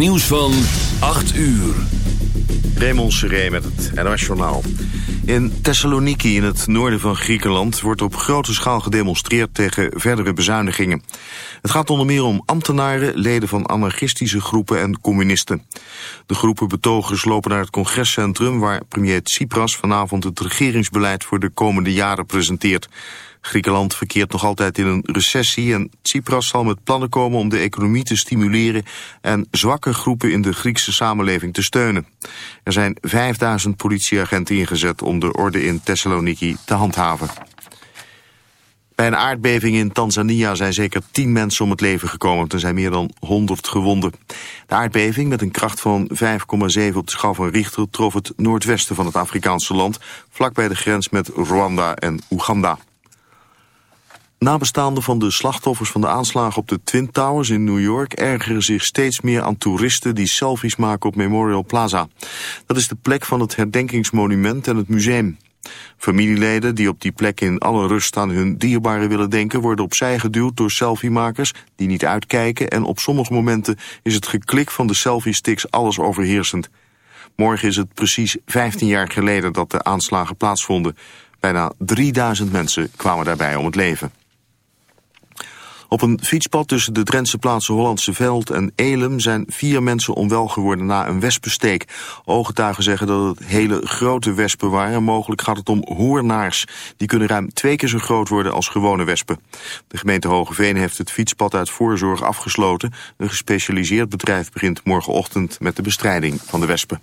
Nieuws van 8 uur. Raymond Seré met het NOS. In Thessaloniki in het noorden van Griekenland wordt op grote schaal gedemonstreerd tegen verdere bezuinigingen. Het gaat onder meer om ambtenaren, leden van anarchistische groepen en communisten. De groepen betogers lopen naar het congrescentrum waar premier Tsipras vanavond het regeringsbeleid voor de komende jaren presenteert. Griekenland verkeert nog altijd in een recessie en Tsipras zal met plannen komen om de economie te stimuleren en zwakke groepen in de Griekse samenleving te steunen. Er zijn 5000 politieagenten ingezet om de orde in Thessaloniki te handhaven. Bij een aardbeving in Tanzania zijn zeker 10 mensen om het leven gekomen. Er zijn meer dan 100 gewonden. De aardbeving met een kracht van 5,7 op de schaal van Richter... trof het noordwesten van het Afrikaanse land... vlakbij de grens met Rwanda en Oeganda. Nabestaanden van de slachtoffers van de aanslagen op de Twin Towers in New York ergeren zich steeds meer aan toeristen die selfies maken op Memorial Plaza. Dat is de plek van het herdenkingsmonument en het museum. Familieleden die op die plek in alle rust aan hun dierbaren willen denken... worden opzij geduwd door selfiemakers die niet uitkijken... en op sommige momenten is het geklik van de selfie-sticks alles overheersend. Morgen is het precies 15 jaar geleden dat de aanslagen plaatsvonden. Bijna 3000 mensen kwamen daarbij om het leven. Op een fietspad tussen de Drentse plaatsen Hollandse Veld en Elem zijn vier mensen onwel geworden na een wespensteek. Ooggetuigen zeggen dat het hele grote wespen waren. Mogelijk gaat het om hoornaars. Die kunnen ruim twee keer zo groot worden als gewone wespen. De gemeente Hogeveen heeft het fietspad uit voorzorg afgesloten. Een gespecialiseerd bedrijf begint morgenochtend met de bestrijding van de wespen.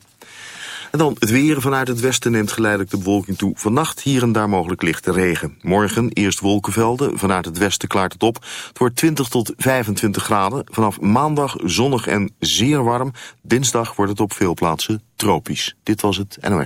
En dan het weer vanuit het westen neemt geleidelijk de bewolking toe. Vannacht hier en daar mogelijk lichte regen. Morgen eerst wolkenvelden, vanuit het westen klaart het op. Het wordt 20 tot 25 graden. Vanaf maandag zonnig en zeer warm. Dinsdag wordt het op veel plaatsen tropisch. Dit was het NOR.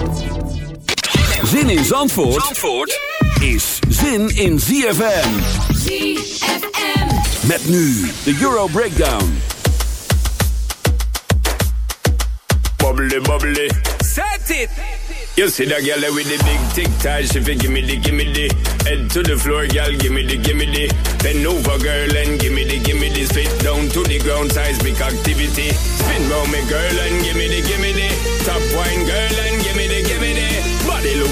Zin in Zandvoort, Zandvoort is zin in ZFM. ZFM. Met nu de Euro Breakdown. bubbly, bubbly. Set it. You see that girl with the big tic tac, she fi gimme the, gimme the. Head to the floor, girl, gimme the, gimme the. Bend over, girl, and gimme the, gimme the. Spit down to the ground, seismic activity. Spin round me, girl, and gimme the, gimme the. Top wine, girl, and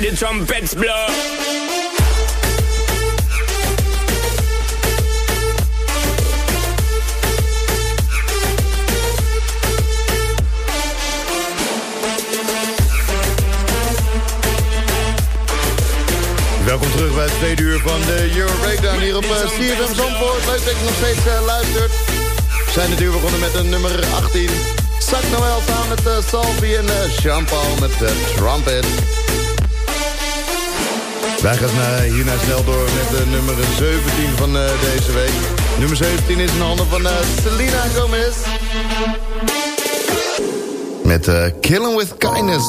The trumpets blow. Welkom terug bij het tweede uur van de Euro Breakdown hier op uh, CFM Zandvoort. Leuk dat je nog steeds eh, luistert. We zijn uur begonnen met een nummer 18. Zak Noël samen met uh, Salvi en uh, Jean-Paul met de Trumpet. Wij gaan uh, hierna snel door met de nummer 17 van uh, deze week. Nummer 17 is in handen van uh, Selena Gomez. Met Killing With Kindness.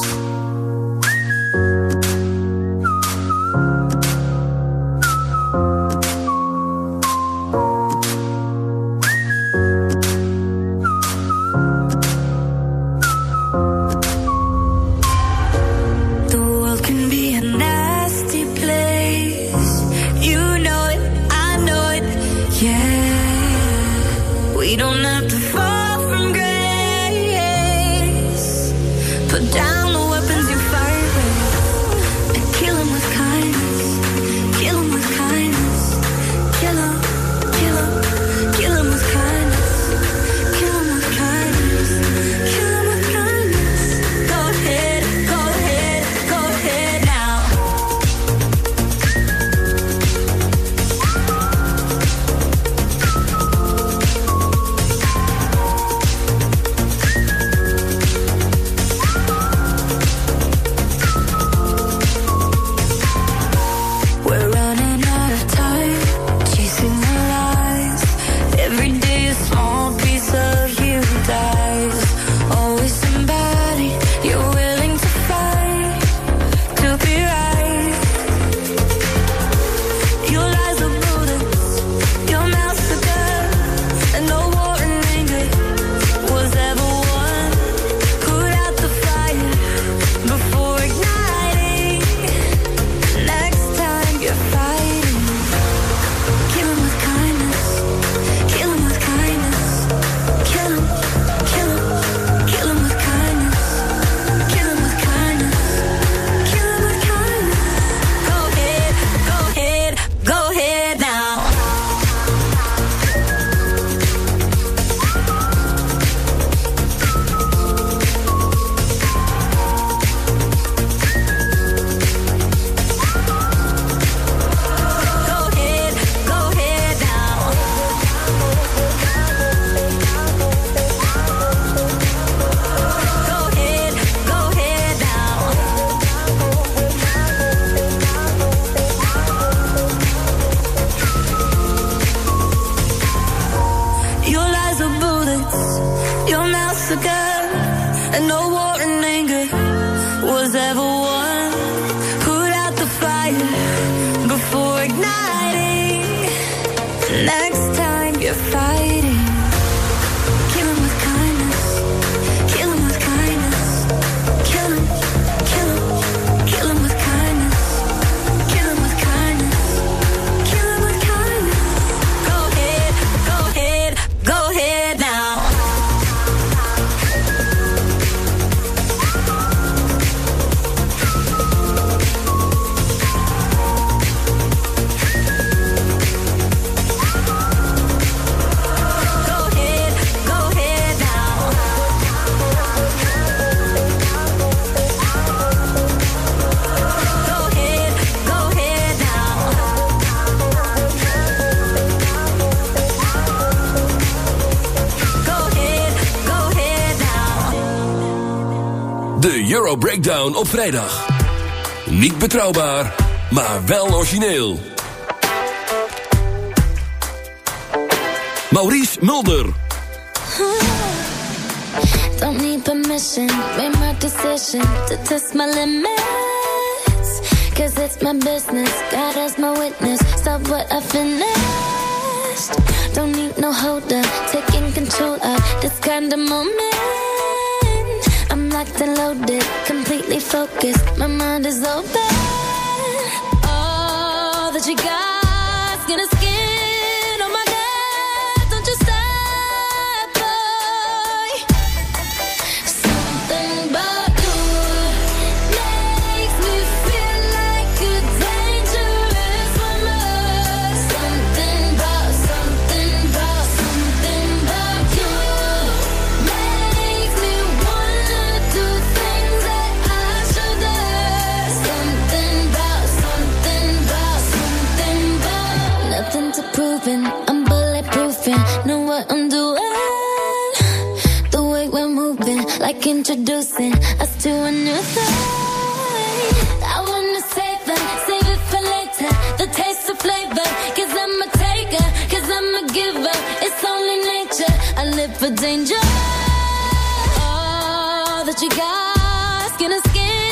Euro Breakdown op vrijdag. Niet betrouwbaar, maar wel origineel. Maurice Mulder. Don't need permission, made my decision to test my limits. Cause it's my business, God as my witness. Stop what I finished. Don't need no holder, taking control of this kind of moment. Locked and loaded, completely focused. My mind is open. All that you got, skin to skin. And I'm bulletproofing. Know what I'm doing. The way we're moving, like introducing us to a new thing. I wanna save them, save it for later. The taste of I'm a I'm a giver. It's only nature, I live for danger. All that you got, skin to skin.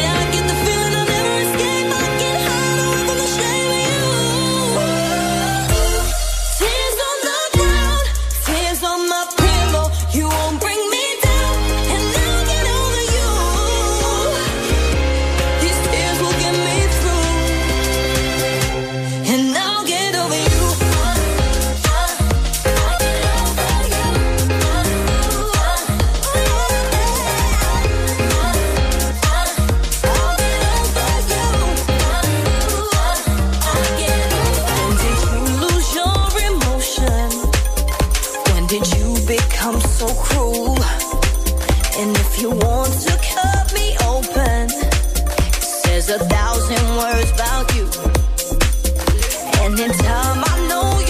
a thousand words about you. And in time, I know.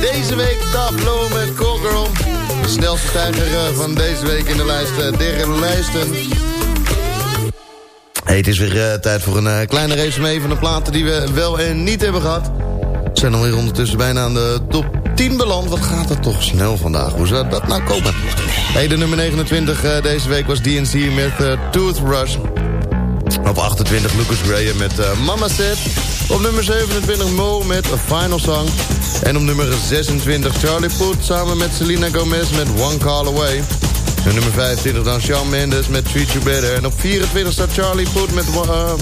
Deze week Tableau met Call Girl. De snelste stijger eh, van deze week in de lijst der lijsten. Hey, het is weer tijd voor een kleine resume van de platen die we wel en niet hebben gehad. We zijn alweer ondertussen bijna aan de top 10 beland. Wat gaat er toch snel vandaag? Hoe zou dat nou komen? De nummer 29 uh, deze week was DNC met Toothbrush. Op 28 Lucas Graham met Mama Said. Op nummer 27 Mo met Final Song. En op nummer 26 Charlie Puth samen met Selena Gomez met One Call Away. En nummer 25 dan Shawn Mendes met Treat You Better. En op 24 staat Charlie Puth met uh,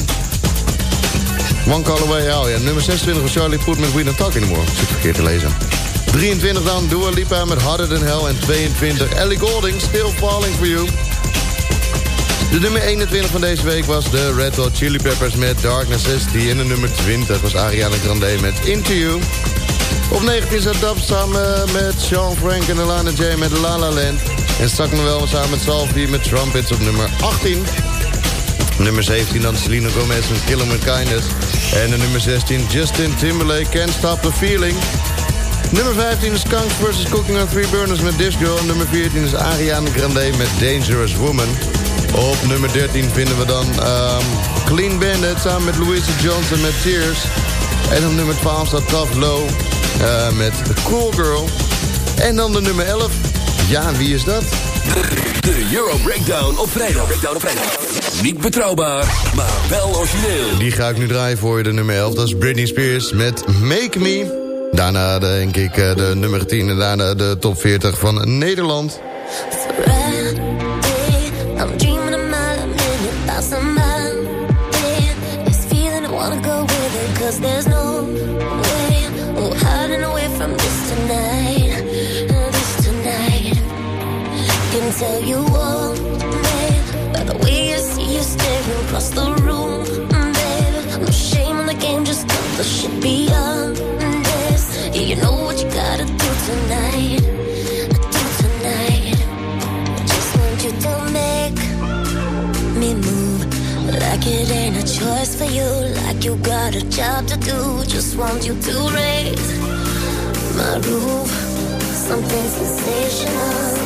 One Call Away. Oh ja, nummer 26 was Charlie Puth met We Don't Talk Anymore. Zit verkeerd te lezen. 23 dan Dua Lipa met Harder Than Hell. En 22 Ellie Golding, Still Falling For You. De nummer 21 van deze week was de Red Hot Chili Peppers met Dark Necessity. En de nummer 20 was Ariana Grande met Into You. Op 19 zat Dub samen met Sean Frank en Alana J met La La Land. En stak me wel samen met Salvi met Trumpets op nummer 18. Nummer 17 dan Selena Gomez met Kill 'Em With Kindness. En de nummer 16 Justin Timberlake, Can't Stop The Feeling. Nummer 15 is Skunk vs. Cooking on Three Burners met This Girl. Nummer 14 is Ariana Grande met Dangerous Woman. Op nummer 13 vinden we dan um, Clean Bandit samen met Louisa Johnson met Tears. En op nummer 12 staat Tough Low uh, met Cool Girl. En dan de nummer 11. Ja, wie is dat? De Euro Breakdown op vrijdag. Breakdown op vrijdag. Niet betrouwbaar, maar wel origineel. Die ga ik nu draaien voor je, de nummer 11. Dat is Britney Spears met Make Me. Daarna denk ik eh, de nummer 10 en daarna de top 40 van Nederland. Tell you all babe by the way I see you staring across the room babe. No shame in the game just cut the shit beyond this yeah you know what you gotta do tonight. Do tonight. Just want you to make me move like it ain't a choice for you. Like you got a job to do just want you to raise my roof. Something sensational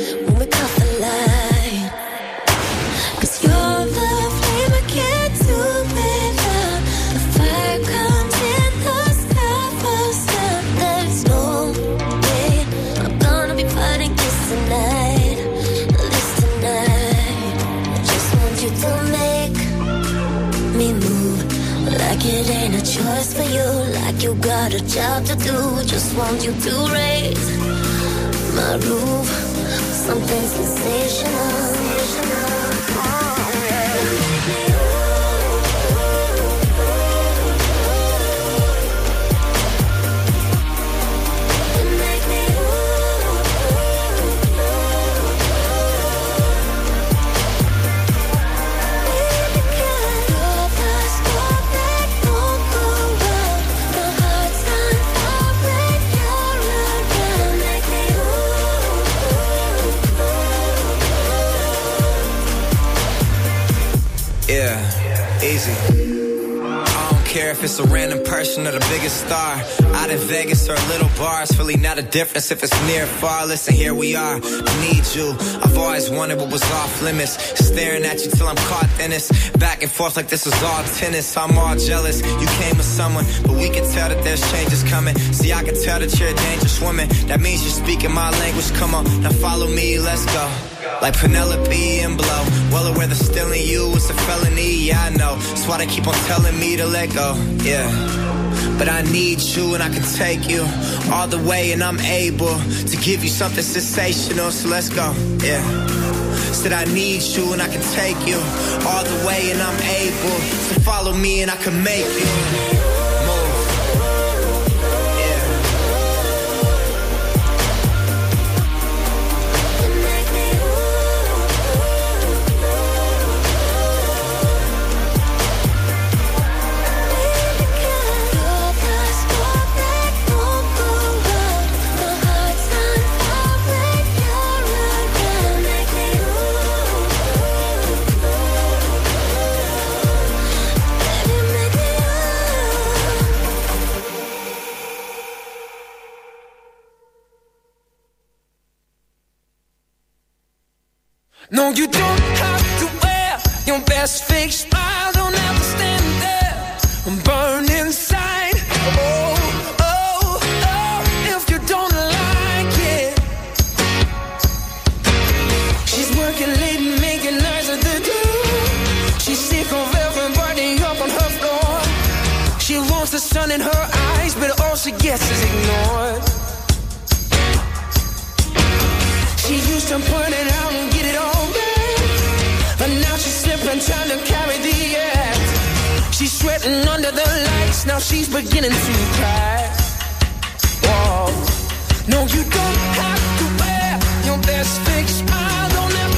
Got a job to do just want you to raise my roof. Something sensational bars, really not a difference if it's near far. Listen, here we are. I need you. I've always wanted what was off limits. Staring at you till I'm caught in this. Back and forth like this is all tennis. I'm all jealous. You came with someone, but we can tell that there's changes coming. See, I can tell that you're a dangerous woman. That means you're speaking my language. Come on, now follow me, let's go. Like Penelope and Blow. Well aware that stealing you is a felony, yeah, I know. That's why they keep on telling me to let go, yeah. But I need you and I can take you all the way, and I'm able to give you something sensational, so let's go, yeah. Said I need you and I can take you all the way, and I'm able. To follow me and I can make you No, you don't have to wear your best fake smile. Don't to stand there and burn inside. Oh, oh, oh, if you don't like it. She's working late and making nights at the do. She's sick of everybody up on her floor. She wants the sun in her eyes, but all she gets is ignored. She used to put it she's trying to carry the act. She's sweating under the lights, now she's beginning to crack. Whoa. No, you don't have to wear your best fake smile. Don't have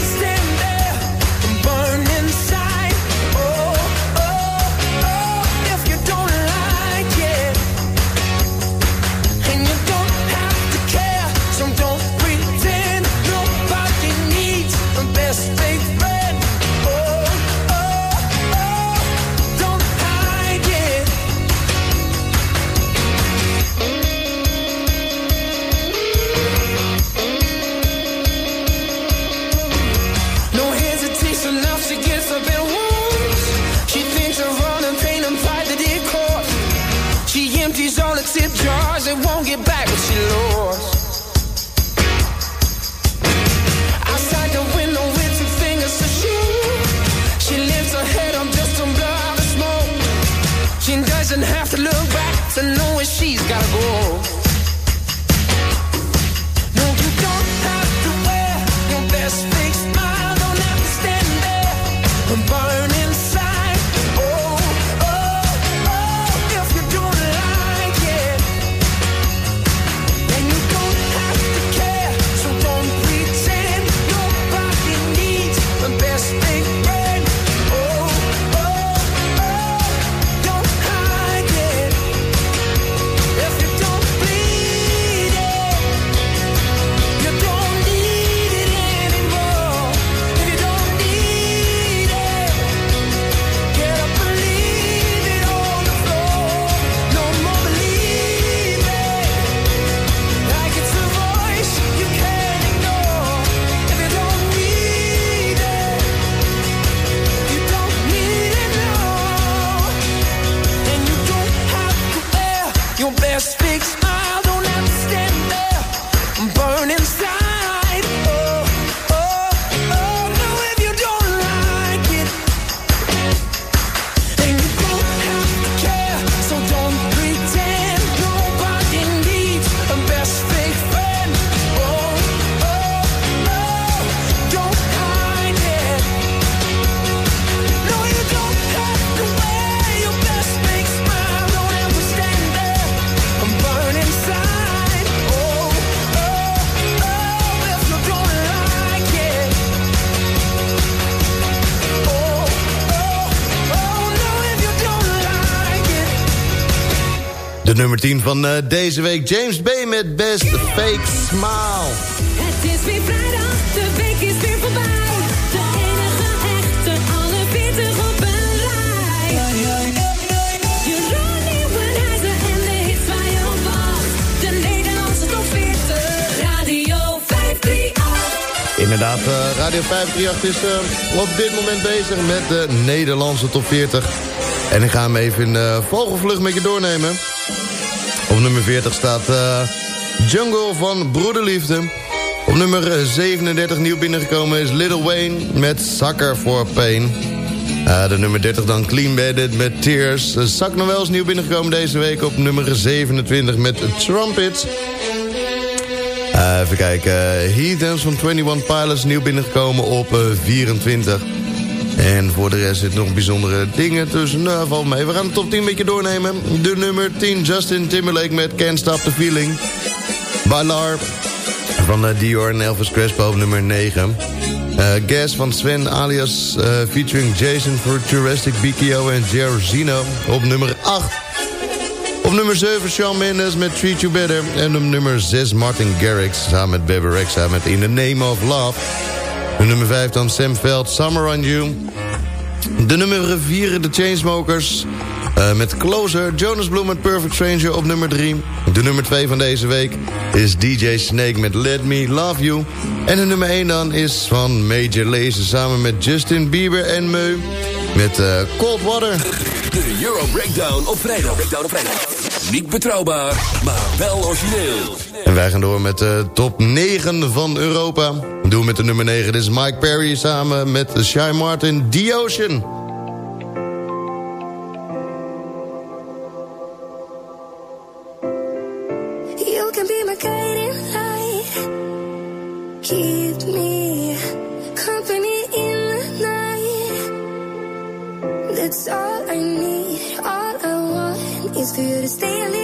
10 van eh, deze week, James Bay met Best Fake Smile. Het is weer vrijdag, de week is weer voorbij. De enige echte, alle 40 op een rij. Jeroen Nieuwenhuizen en de hits waar je op wacht. De Nederlandse top 40, Radio 538. Inderdaad, eh, Radio 538 is eh, op dit moment bezig met de Nederlandse top 40. En ik ga hem even in vogelvlucht met je doornemen. Op nummer 40 staat eh, Jungle van Broederliefde. Op nummer 37 nieuw binnengekomen is Little Wayne met Sucker for Pain. Eh, de nummer 30 dan Clean Bandit met Tears. Uh, Zak nog wel eens nieuw binnengekomen deze week op nummer 27 met Trumpets. Eh, even kijken. Heathens van 21 Pilots nieuw binnengekomen op eh, 24. En voor de rest zitten nog bijzondere dingen tussen. Nou, valt mee. We gaan de top 10 een beetje doornemen. De nummer 10, Justin Timberlake met Can't Stop the Feeling. Bailar van eh, Dior en Elvis Crespo op nummer 9. Eh Gas van Sven alias eh, featuring Jason Futuristic, BKO en Gerozino op nummer 8. Op nummer 7 Shawn Mendes met Treat You Better. En op nummer 6 Martin Garrix samen met Bebe Rexha met In the Name of Love. De nummer 5 dan Sam Veld, Summer on You. De nummer 4, de Chainsmokers. Uh, met Closer, Jonas Bloem met Perfect Stranger op nummer 3. De nummer 2 van deze week is DJ Snake met Let Me Love You. En de nummer 1 dan is van Major Lazer samen met Justin Bieber en Meu. Met eh, Cold Water. De Euro Breakdown op vrijdag. Breakdown op vrijdag. Niet betrouwbaar, maar wel origineel. En wij gaan door met de top 9 van Europa. Doen met de nummer 9. Dit is Mike Perry samen met Shy Martin, The Ocean. ways for you to stay alive.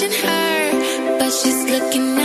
her, but she's looking at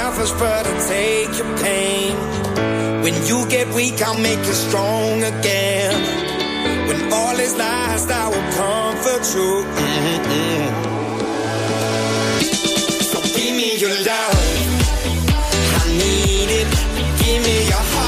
selfish, but I take your pain. When you get weak, I'll make you strong again. When all is lost, I will comfort you. Mm -mm. So give me your love. I need it. Give me your heart.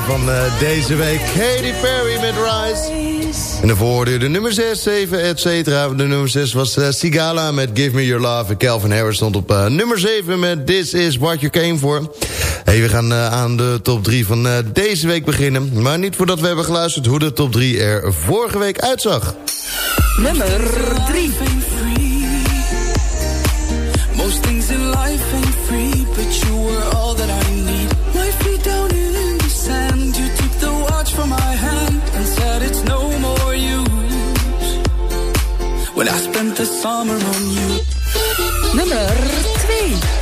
van uh, deze week. Katy Perry met Rise. En de hoorde de nummer 6, 7, etc. cetera. De nummer 6 was eh, Sigala met Give Me Your Love. En Calvin Harris stond op eh, nummer 7 met This Is What You Came For. Hey, we gaan aan de top 3 van deze week beginnen. Maar niet voordat we hebben geluisterd hoe de top 3 er vorige week uitzag. Nummer 3. Spent the summer on you. Nummer 2.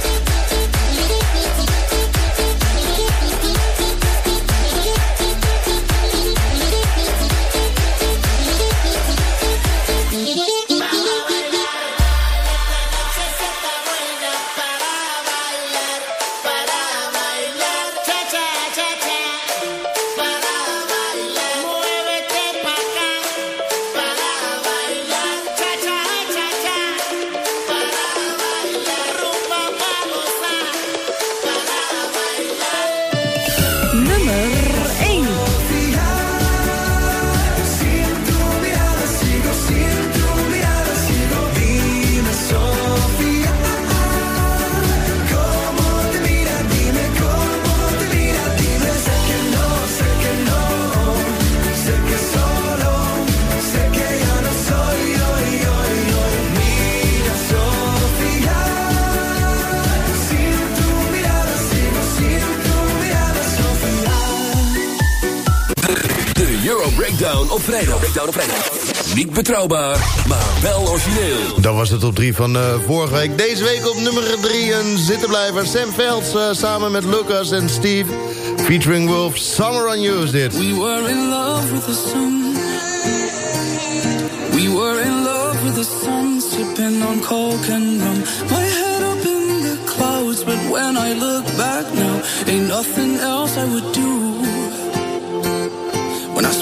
Op vrijdag. Breakdown op vrijdag. Niet betrouwbaar, maar wel origineel. Dat was de top 3 van eh, vorige week. Deze week op nummer 3 een zittenblijver. Sam Velds eh, samen met Lucas en Steve. Featuring Wolf. Summer on You is dit. We were in love with the sun. We were in love with the sun, sipping on coke and rum. My head up in the clouds, but when I look back now, ain't nothing else I would do.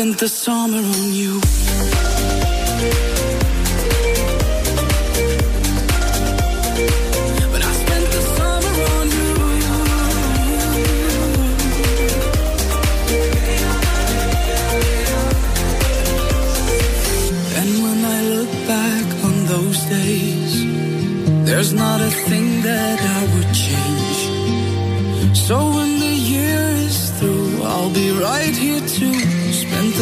spent the summer on you. When I spent the summer on you. And when I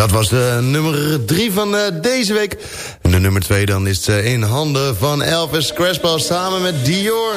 Dat was de nummer 3 van eh, deze week. En de nummer 2 dan is eh, in handen van Elvis Crespo samen met Dior.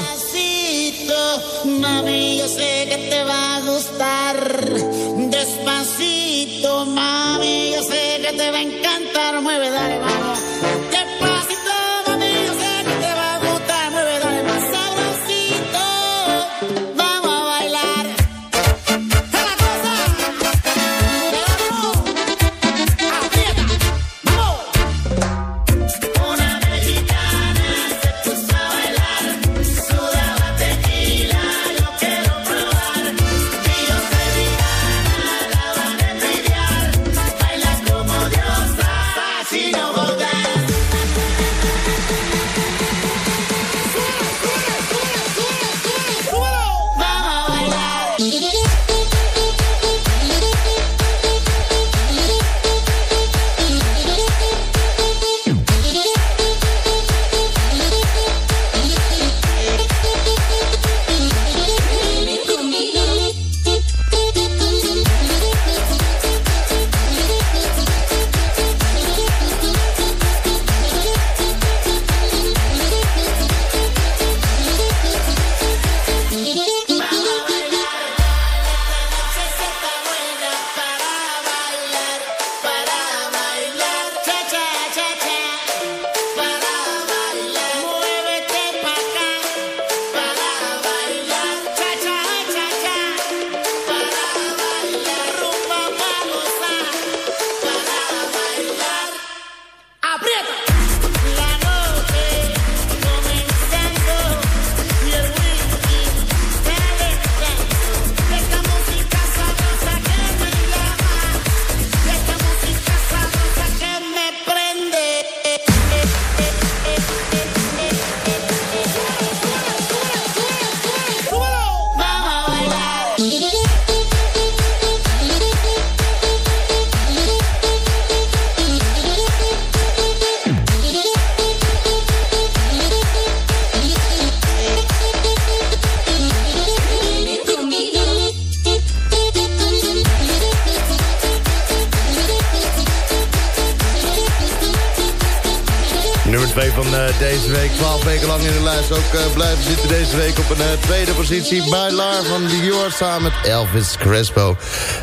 twee van eh, deze week. 12 weken lang in de lijst. Ook eh, blijven zitten deze week op een eh, tweede positie. bij Lar van Dior samen met Elvis Crespo.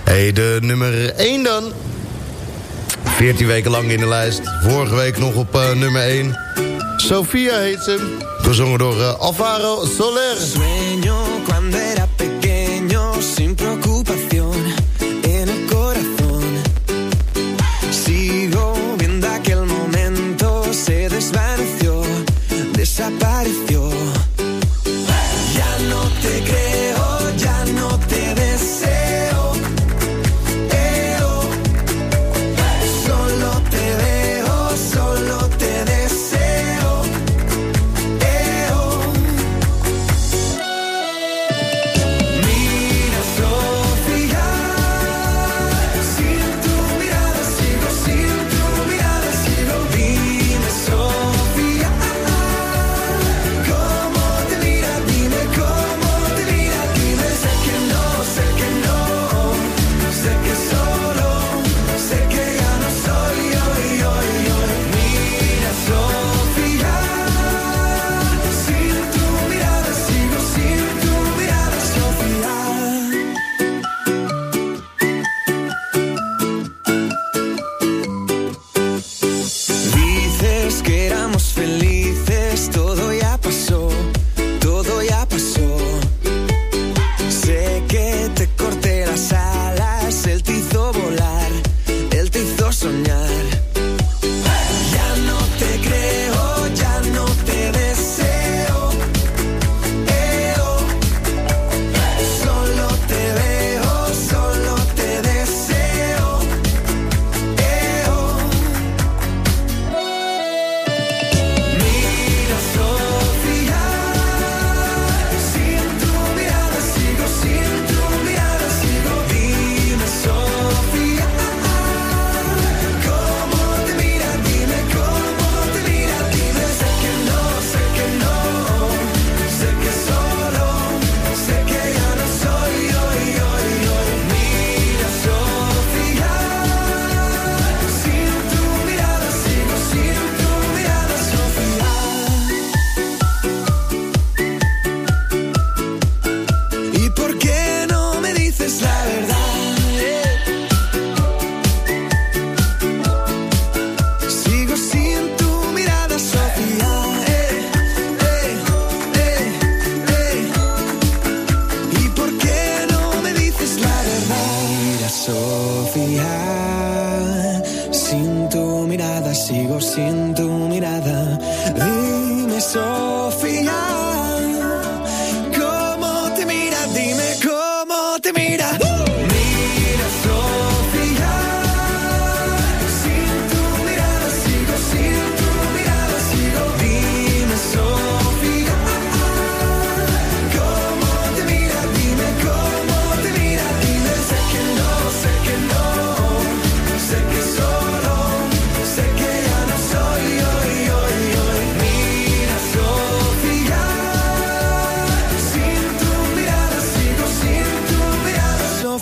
hey, de nummer 1 dan. 14 weken lang in de lijst. Vorige week nog op nummer 1. Sofia heet ze. Gezongen door uh, Alvaro Soler. Saparified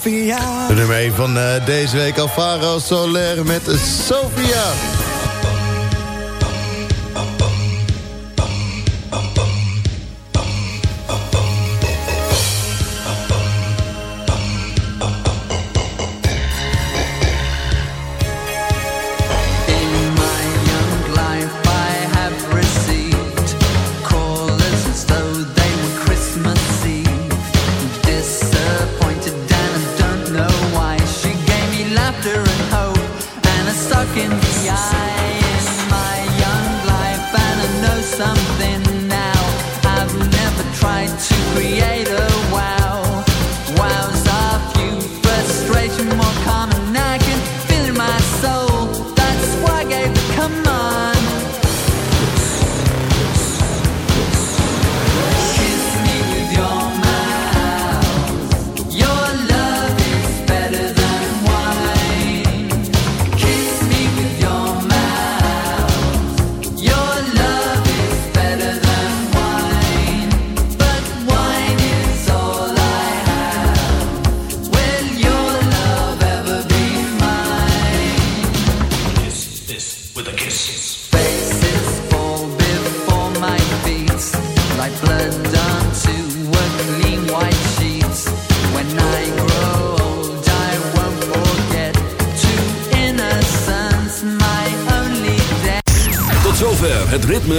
Sofia. De nummer 1 van eh, deze week, Alvaro Soler met Sofia.